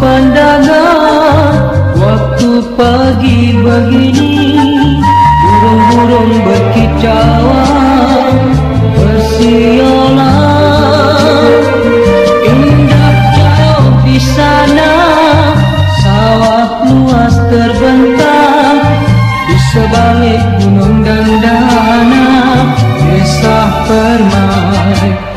pandangan waktu pagi begini burung-burung berkicau Sebalik gunung dan dana Desa permai.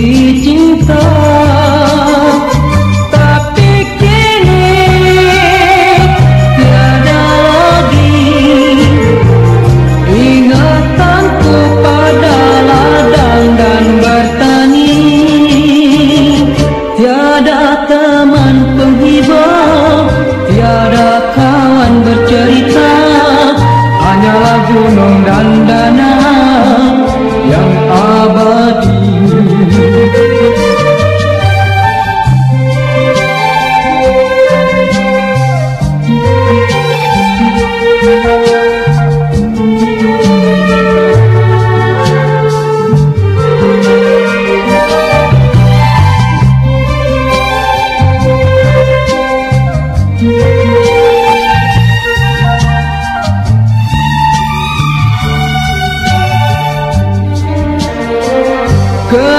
Dikasih dicinta Tapi kini Tiada lagi Ingatanku pada ladang dan bertani. Tiada teman penghibur Tiada kawan bercerita. Hanyalah gunung dan danau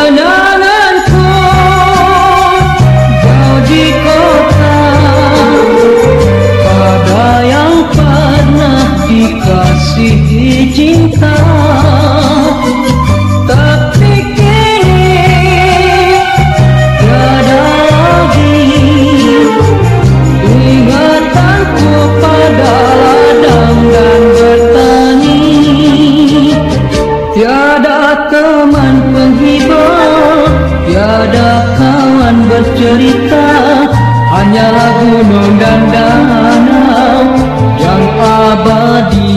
Oh, no, no. hanya gunung dan danau yang abadi